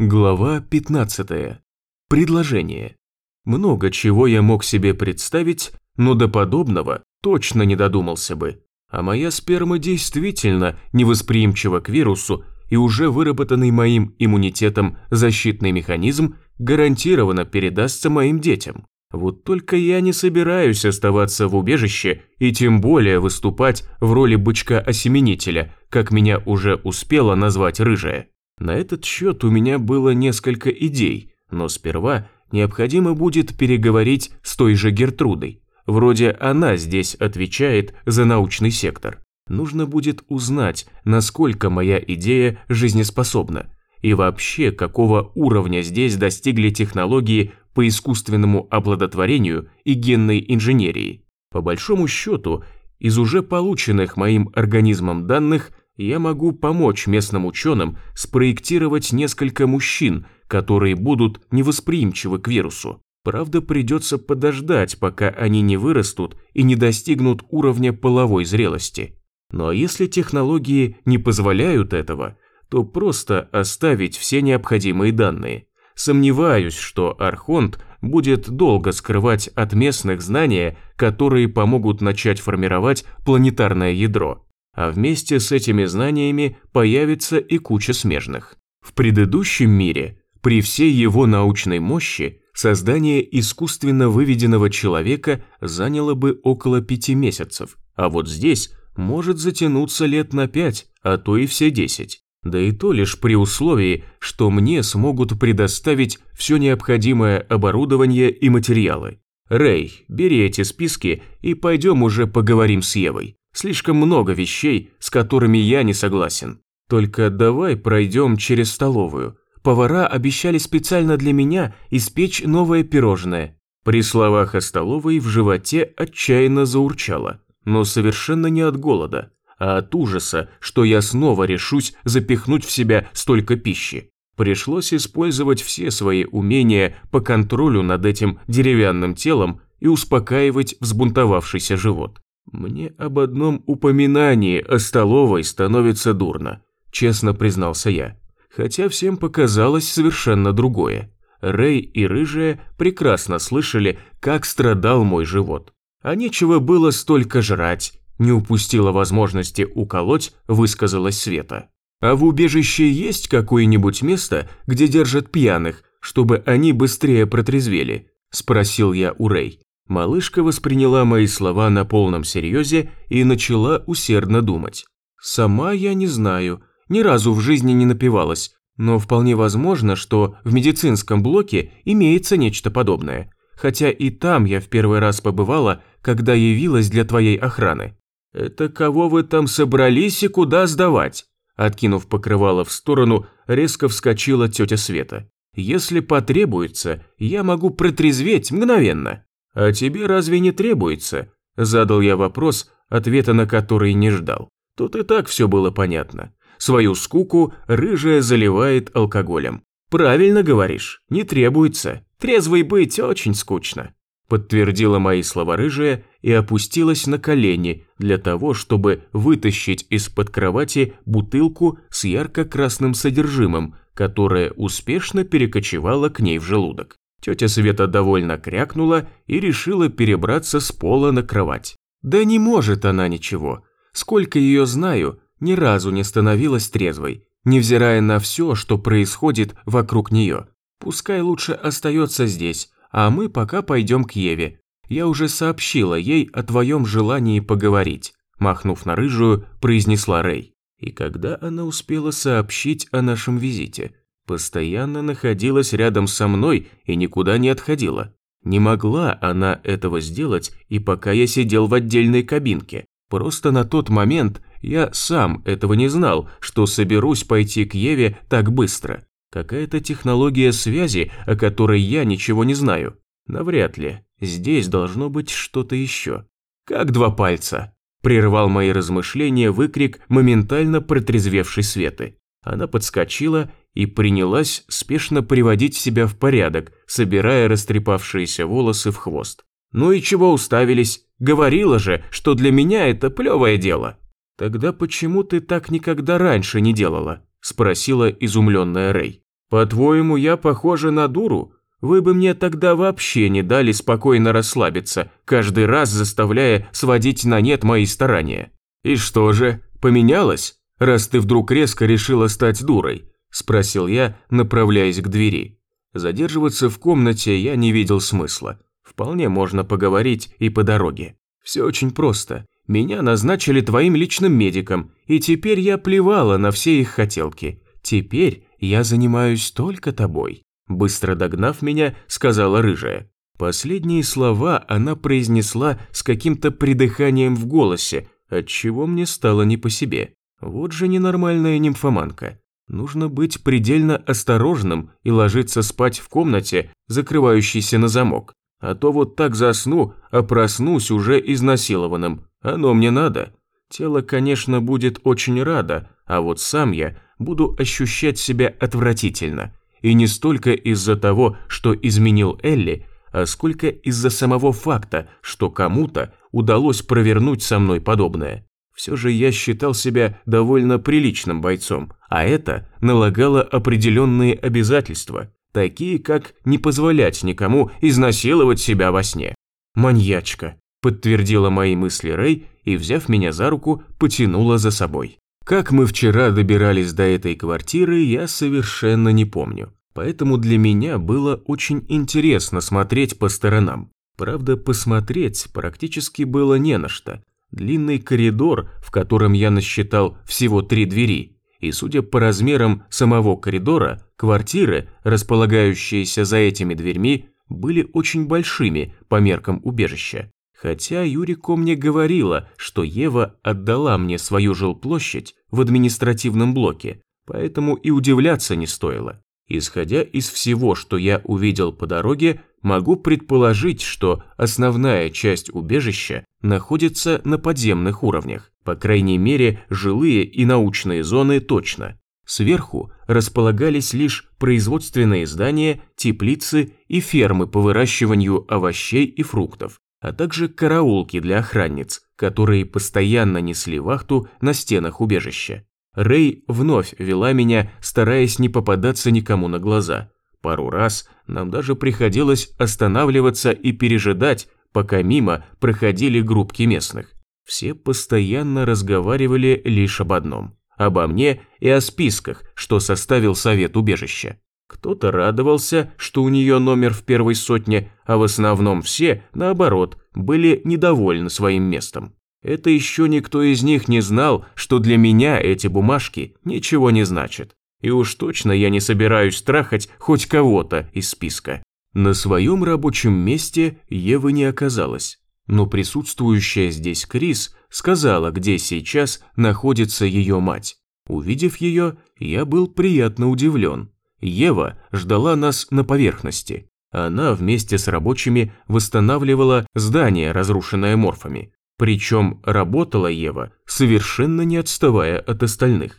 Глава 15. Предложение. Много чего я мог себе представить, но до подобного точно не додумался бы. А моя сперма действительно невосприимчива к вирусу, и уже выработанный моим иммунитетом защитный механизм гарантированно передастся моим детям. Вот только я не собираюсь оставаться в убежище и тем более выступать в роли бычка-осеменителя, как меня уже успела назвать рыжая. На этот счет у меня было несколько идей, но сперва необходимо будет переговорить с той же Гертрудой. Вроде она здесь отвечает за научный сектор. Нужно будет узнать, насколько моя идея жизнеспособна. И вообще, какого уровня здесь достигли технологии по искусственному оплодотворению и генной инженерии. По большому счету, из уже полученных моим организмом данных – я могу помочь местным ученым спроектировать несколько мужчин, которые будут невосприимчивы к вирусу. Правда, придется подождать, пока они не вырастут и не достигнут уровня половой зрелости. Ну а если технологии не позволяют этого, то просто оставить все необходимые данные. Сомневаюсь, что Архонт будет долго скрывать от местных знания, которые помогут начать формировать планетарное ядро а вместе с этими знаниями появится и куча смежных. В предыдущем мире, при всей его научной мощи, создание искусственно выведенного человека заняло бы около пяти месяцев, а вот здесь может затянуться лет на пять, а то и все десять. Да и то лишь при условии, что мне смогут предоставить все необходимое оборудование и материалы. Рэй, бери эти списки и пойдем уже поговорим с Евой. Слишком много вещей, с которыми я не согласен. Только давай пройдем через столовую. Повара обещали специально для меня испечь новое пирожное. При словах о столовой в животе отчаянно заурчало, но совершенно не от голода, а от ужаса, что я снова решусь запихнуть в себя столько пищи. Пришлось использовать все свои умения по контролю над этим деревянным телом и успокаивать взбунтовавшийся живот. «Мне об одном упоминании о столовой становится дурно», честно признался я. Хотя всем показалось совершенно другое. Рэй и Рыжая прекрасно слышали, как страдал мой живот. А нечего было столько жрать, не упустила возможности уколоть, высказалась Света. А в убежище есть какое-нибудь место, где держат пьяных, чтобы они быстрее протрезвели? Спросил я у Рэй. Малышка восприняла мои слова на полном серьезе и начала усердно думать. «Сама я не знаю, ни разу в жизни не напивалась, но вполне возможно, что в медицинском блоке имеется нечто подобное. Хотя и там я в первый раз побывала, когда явилась для твоей охраны». «Это кого вы там собрались и куда сдавать?» Откинув покрывало в сторону, резко вскочила тетя Света. «Если потребуется, я могу протрезветь мгновенно». «А тебе разве не требуется?» Задал я вопрос, ответа на который не ждал. Тут и так все было понятно. Свою скуку рыжая заливает алкоголем. «Правильно говоришь, не требуется. Трезвый быть очень скучно», подтвердила мои слова рыжая и опустилась на колени для того, чтобы вытащить из-под кровати бутылку с ярко-красным содержимым, которая успешно перекочевала к ней в желудок. Тетя Света довольно крякнула и решила перебраться с пола на кровать. Да не может она ничего. Сколько ее знаю, ни разу не становилась трезвой, невзирая на все, что происходит вокруг нее. Пускай лучше остается здесь, а мы пока пойдем к Еве. Я уже сообщила ей о твоем желании поговорить, махнув на рыжую, произнесла Рэй. И когда она успела сообщить о нашем визите? Постоянно находилась рядом со мной и никуда не отходила. Не могла она этого сделать и пока я сидел в отдельной кабинке. Просто на тот момент я сам этого не знал, что соберусь пойти к Еве так быстро. Какая-то технология связи, о которой я ничего не знаю. Навряд ли. Здесь должно быть что-то еще. Как два пальца. Прервал мои размышления выкрик моментально протрезвевшей Светы. Она подскочила и принялась спешно приводить себя в порядок, собирая растрепавшиеся волосы в хвост. «Ну и чего уставились? Говорила же, что для меня это плевое дело». «Тогда почему ты так никогда раньше не делала?» – спросила изумленная Рэй. По-твоему, я похожа на дуру? Вы бы мне тогда вообще не дали спокойно расслабиться, каждый раз заставляя сводить на нет мои старания. И что же, поменялось, раз ты вдруг резко решила стать дурой? Спросил я, направляясь к двери. Задерживаться в комнате я не видел смысла. Вполне можно поговорить и по дороге. Все очень просто. Меня назначили твоим личным медиком, и теперь я плевала на все их хотелки. Теперь я занимаюсь только тобой. Быстро догнав меня, сказала рыжая. Последние слова она произнесла с каким-то придыханием в голосе, отчего мне стало не по себе. Вот же ненормальная нимфоманка. Нужно быть предельно осторожным и ложиться спать в комнате, закрывающейся на замок. А то вот так засну, а проснусь уже изнасилованным. Оно мне надо. Тело, конечно, будет очень радо, а вот сам я буду ощущать себя отвратительно. И не столько из-за того, что изменил Элли, а сколько из-за самого факта, что кому-то удалось провернуть со мной подобное. Все же я считал себя довольно приличным бойцом, а это налагало определенные обязательства, такие как не позволять никому изнасиловать себя во сне. «Маньячка», – подтвердила мои мысли Рэй и, взяв меня за руку, потянула за собой. Как мы вчера добирались до этой квартиры, я совершенно не помню. Поэтому для меня было очень интересно смотреть по сторонам. Правда, посмотреть практически было не на что. Длинный коридор, в котором я насчитал всего три двери, и судя по размерам самого коридора, квартиры, располагающиеся за этими дверьми, были очень большими по меркам убежища. Хотя Юрико мне говорила, что Ева отдала мне свою жилплощадь в административном блоке, поэтому и удивляться не стоило. Исходя из всего, что я увидел по дороге, могу предположить, что основная часть убежища находится на подземных уровнях, по крайней мере, жилые и научные зоны точно. Сверху располагались лишь производственные здания, теплицы и фермы по выращиванию овощей и фруктов, а также караулки для охранниц, которые постоянно несли вахту на стенах убежища. Рэй вновь вела меня, стараясь не попадаться никому на глаза. Пару раз нам даже приходилось останавливаться и пережидать, пока мимо проходили группки местных. Все постоянно разговаривали лишь об одном – обо мне и о списках, что составил совет убежища. Кто-то радовался, что у нее номер в первой сотне, а в основном все, наоборот, были недовольны своим местом. Это еще никто из них не знал, что для меня эти бумажки ничего не значат. И уж точно я не собираюсь трахать хоть кого-то из списка. На своем рабочем месте Евы не оказалось, но присутствующая здесь Крис сказала, где сейчас находится ее мать. Увидев ее, я был приятно удивлен. Ева ждала нас на поверхности. Она вместе с рабочими восстанавливала здание, разрушенное морфами. Причем работала Ева, совершенно не отставая от остальных.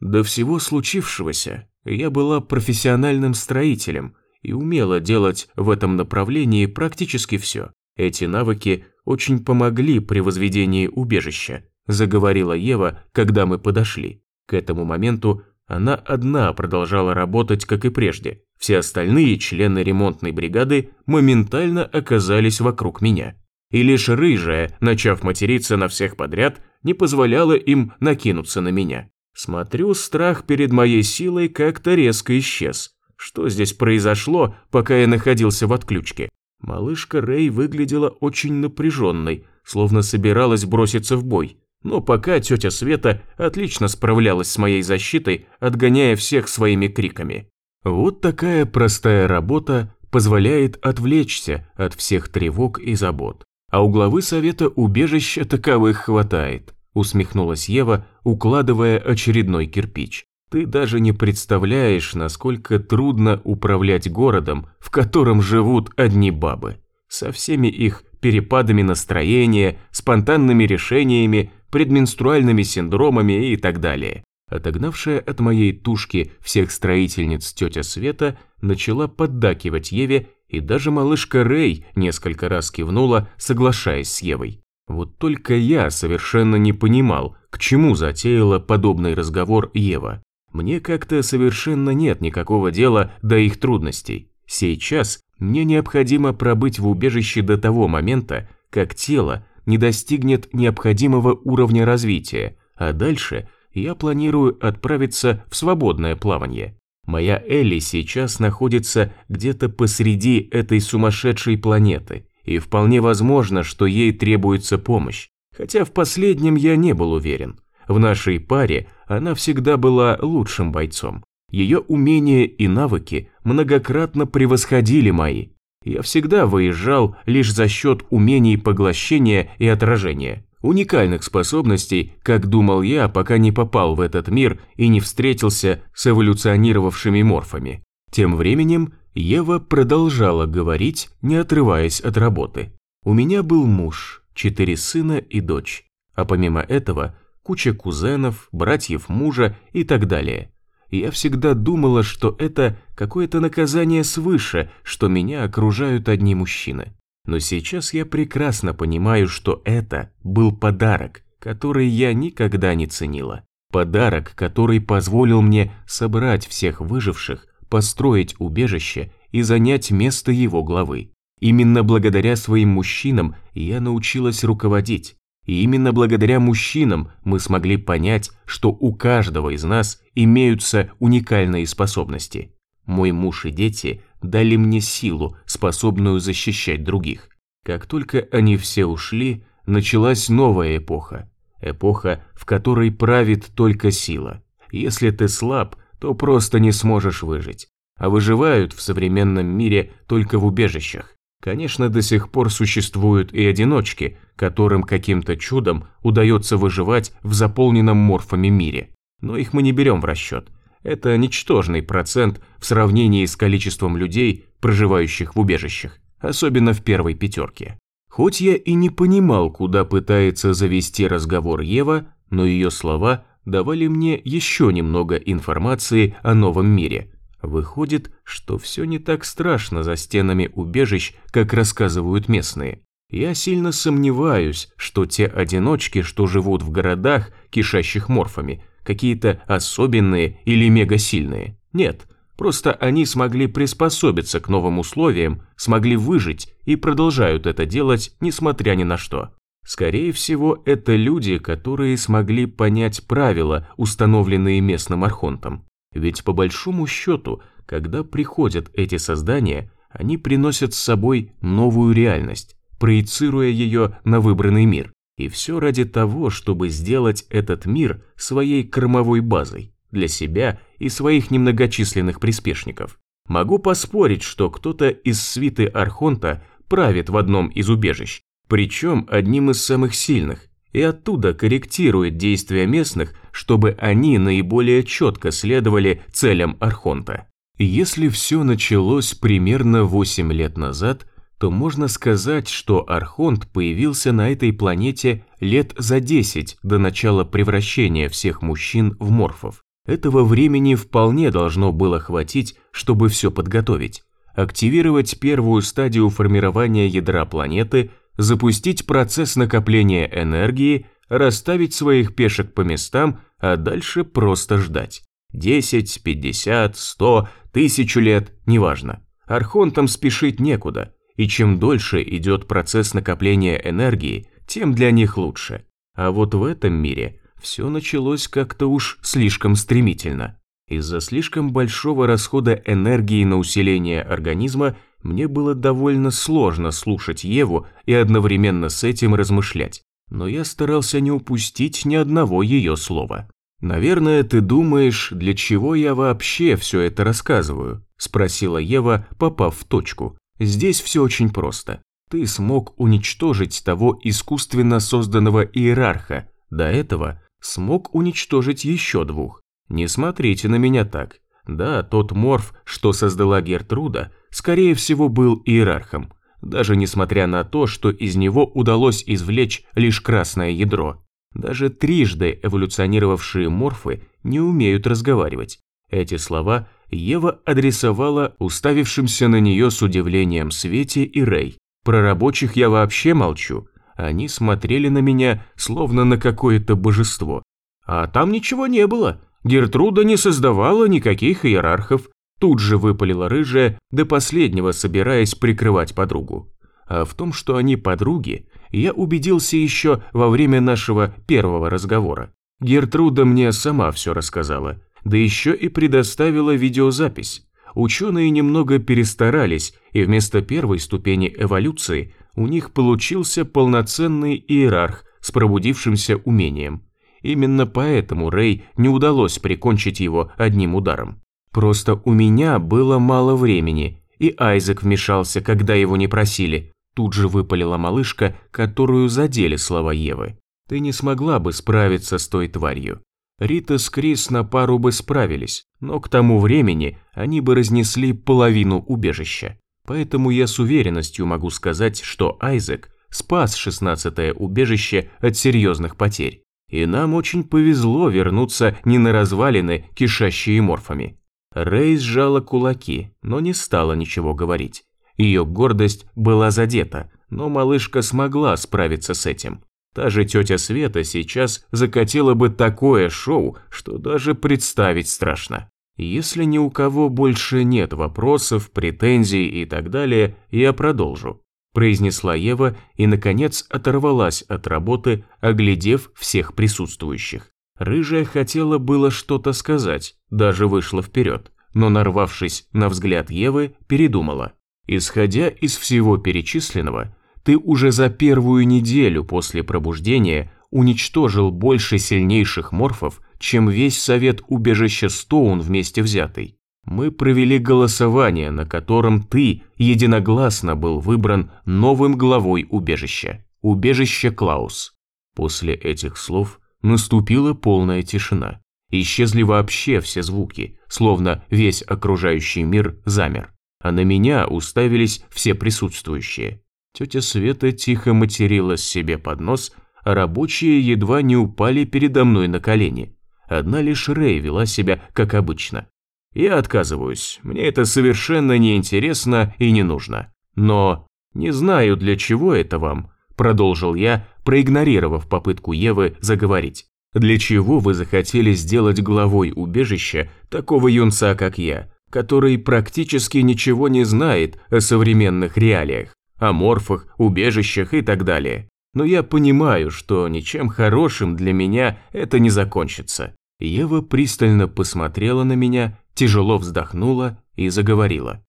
До всего случившегося я была профессиональным строителем и умела делать в этом направлении практически все. Эти навыки очень помогли при возведении убежища, заговорила Ева, когда мы подошли. К этому моменту она одна продолжала работать, как и прежде. Все остальные члены ремонтной бригады моментально оказались вокруг меня. И лишь рыжая, начав материться на всех подряд, не позволяла им накинуться на меня. Смотрю, страх перед моей силой как-то резко исчез. Что здесь произошло, пока я находился в отключке? Малышка Рэй выглядела очень напряженной, словно собиралась броситься в бой. Но пока тетя Света отлично справлялась с моей защитой, отгоняя всех своими криками. Вот такая простая работа позволяет отвлечься от всех тревог и забот. А у главы совета убежища таковых хватает, усмехнулась Ева, укладывая очередной кирпич. Ты даже не представляешь, насколько трудно управлять городом, в котором живут одни бабы. Со всеми их перепадами настроения, спонтанными решениями, предменструальными синдромами и так далее. Отогнавшая от моей тушки всех строительниц тетя Света начала поддакивать Еве, и даже малышка Рэй несколько раз кивнула, соглашаясь с Евой. Вот только я совершенно не понимал, к чему затеяла подобный разговор Ева. Мне как-то совершенно нет никакого дела до их трудностей. Сейчас мне необходимо пробыть в убежище до того момента, как тело не достигнет необходимого уровня развития, а дальше я планирую отправиться в свободное плавание. Моя Элли сейчас находится где-то посреди этой сумасшедшей планеты, и вполне возможно, что ей требуется помощь, хотя в последнем я не был уверен. В нашей паре она всегда была лучшим бойцом. Ее умения и навыки многократно превосходили мои. Я всегда выезжал лишь за счет умений поглощения и отражения. Уникальных способностей, как думал я, пока не попал в этот мир и не встретился с эволюционировавшими морфами. Тем временем Ева продолжала говорить, не отрываясь от работы. У меня был муж, четыре сына и дочь. А помимо этого куча кузенов, братьев мужа и так далее. Я всегда думала, что это какое-то наказание свыше, что меня окружают одни мужчины. Но сейчас я прекрасно понимаю, что это был подарок, который я никогда не ценила. Подарок, который позволил мне собрать всех выживших, построить убежище и занять место его главы. Именно благодаря своим мужчинам я научилась руководить. И именно благодаря мужчинам мы смогли понять, что у каждого из нас имеются уникальные способности. Мой муж и дети дали мне силу, способную защищать других. Как только они все ушли, началась новая эпоха. Эпоха, в которой правит только сила. Если ты слаб, то просто не сможешь выжить. А выживают в современном мире только в убежищах. Конечно, до сих пор существуют и одиночки, которым каким-то чудом удается выживать в заполненном морфами мире. Но их мы не берем в расчет. Это ничтожный процент в сравнении с количеством людей, проживающих в убежищах, особенно в первой пятерке. Хоть я и не понимал, куда пытается завести разговор Ева, но ее слова давали мне еще немного информации о новом мире – Выходит, что все не так страшно за стенами убежищ, как рассказывают местные. Я сильно сомневаюсь, что те одиночки, что живут в городах, кишащих морфами, какие-то особенные или мегасильные. Нет, просто они смогли приспособиться к новым условиям, смогли выжить и продолжают это делать, несмотря ни на что. Скорее всего, это люди, которые смогли понять правила, установленные местным архонтом. Ведь по большому счету, когда приходят эти создания, они приносят с собой новую реальность, проецируя ее на выбранный мир. И все ради того, чтобы сделать этот мир своей кормовой базой для себя и своих немногочисленных приспешников. Могу поспорить, что кто-то из свиты Архонта правит в одном из убежищ, причем одним из самых сильных, и оттуда корректирует действия местных, чтобы они наиболее четко следовали целям Архонта. Если все началось примерно 8 лет назад, то можно сказать, что Архонт появился на этой планете лет за 10 до начала превращения всех мужчин в морфов. Этого времени вполне должно было хватить, чтобы все подготовить. Активировать первую стадию формирования ядра планеты – запустить процесс накопления энергии, расставить своих пешек по местам, а дальше просто ждать. 10, 50, 100, тысячу лет, неважно. Архонтам спешить некуда, и чем дольше идет процесс накопления энергии, тем для них лучше. А вот в этом мире все началось как-то уж слишком стремительно. Из-за слишком большого расхода энергии на усиление организма мне было довольно сложно слушать Еву и одновременно с этим размышлять, но я старался не упустить ни одного ее слова. «Наверное, ты думаешь, для чего я вообще все это рассказываю?» – спросила Ева, попав в точку. «Здесь все очень просто. Ты смог уничтожить того искусственно созданного иерарха. До этого смог уничтожить еще двух. Не смотрите на меня так. Да, тот морф, что создала Гертруда, скорее всего был иерархом, даже несмотря на то, что из него удалось извлечь лишь красное ядро. Даже трижды эволюционировавшие морфы не умеют разговаривать. Эти слова Ева адресовала уставившимся на нее с удивлением Свете и Рэй. Про рабочих я вообще молчу. Они смотрели на меня, словно на какое-то божество. А там ничего не было. Гертруда не создавала никаких иерархов, тут же выпалила рыжая, до последнего собираясь прикрывать подругу. А в том, что они подруги, я убедился еще во время нашего первого разговора. Гертруда мне сама все рассказала, да еще и предоставила видеозапись. Ученые немного перестарались, и вместо первой ступени эволюции у них получился полноценный иерарх с пробудившимся умением. Именно поэтому Рэй не удалось прикончить его одним ударом. Просто у меня было мало времени, и Айзек вмешался, когда его не просили. Тут же выпалила малышка, которую задели слова Евы. Ты не смогла бы справиться с той тварью. Рита с Крис на пару бы справились, но к тому времени они бы разнесли половину убежища. Поэтому я с уверенностью могу сказать, что Айзек спас шестнадцатое убежище от серьезных потерь. И нам очень повезло вернуться не на развалины, кишащие морфами. Рэй сжала кулаки, но не стала ничего говорить. Ее гордость была задета, но малышка смогла справиться с этим. Та же тетя Света сейчас закатила бы такое шоу, что даже представить страшно. Если ни у кого больше нет вопросов, претензий и так далее, я продолжу произнесла Ева и, наконец, оторвалась от работы, оглядев всех присутствующих. Рыжая хотела было что-то сказать, даже вышла вперед, но, нарвавшись на взгляд Евы, передумала. Исходя из всего перечисленного, ты уже за первую неделю после пробуждения уничтожил больше сильнейших морфов, чем весь совет убежища Стоун вместе взятый мы провели голосование, на котором ты единогласно был выбран новым главой убежища, убежище Клаус. После этих слов наступила полная тишина. Исчезли вообще все звуки, словно весь окружающий мир замер. А на меня уставились все присутствующие. Тетя Света тихо материлась себе под нос, а рабочие едва не упали передо мной на колени. Одна лишь Рэй вела себя как обычно. Я отказываюсь, мне это совершенно неинтересно и не нужно. Но не знаю, для чего это вам, продолжил я, проигнорировав попытку Евы заговорить. Для чего вы захотели сделать главой убежища такого юнца, как я, который практически ничего не знает о современных реалиях, о морфах, убежищах и так далее? Но я понимаю, что ничем хорошим для меня это не закончится. Ева пристально посмотрела на меня тяжело вздохнула и заговорила.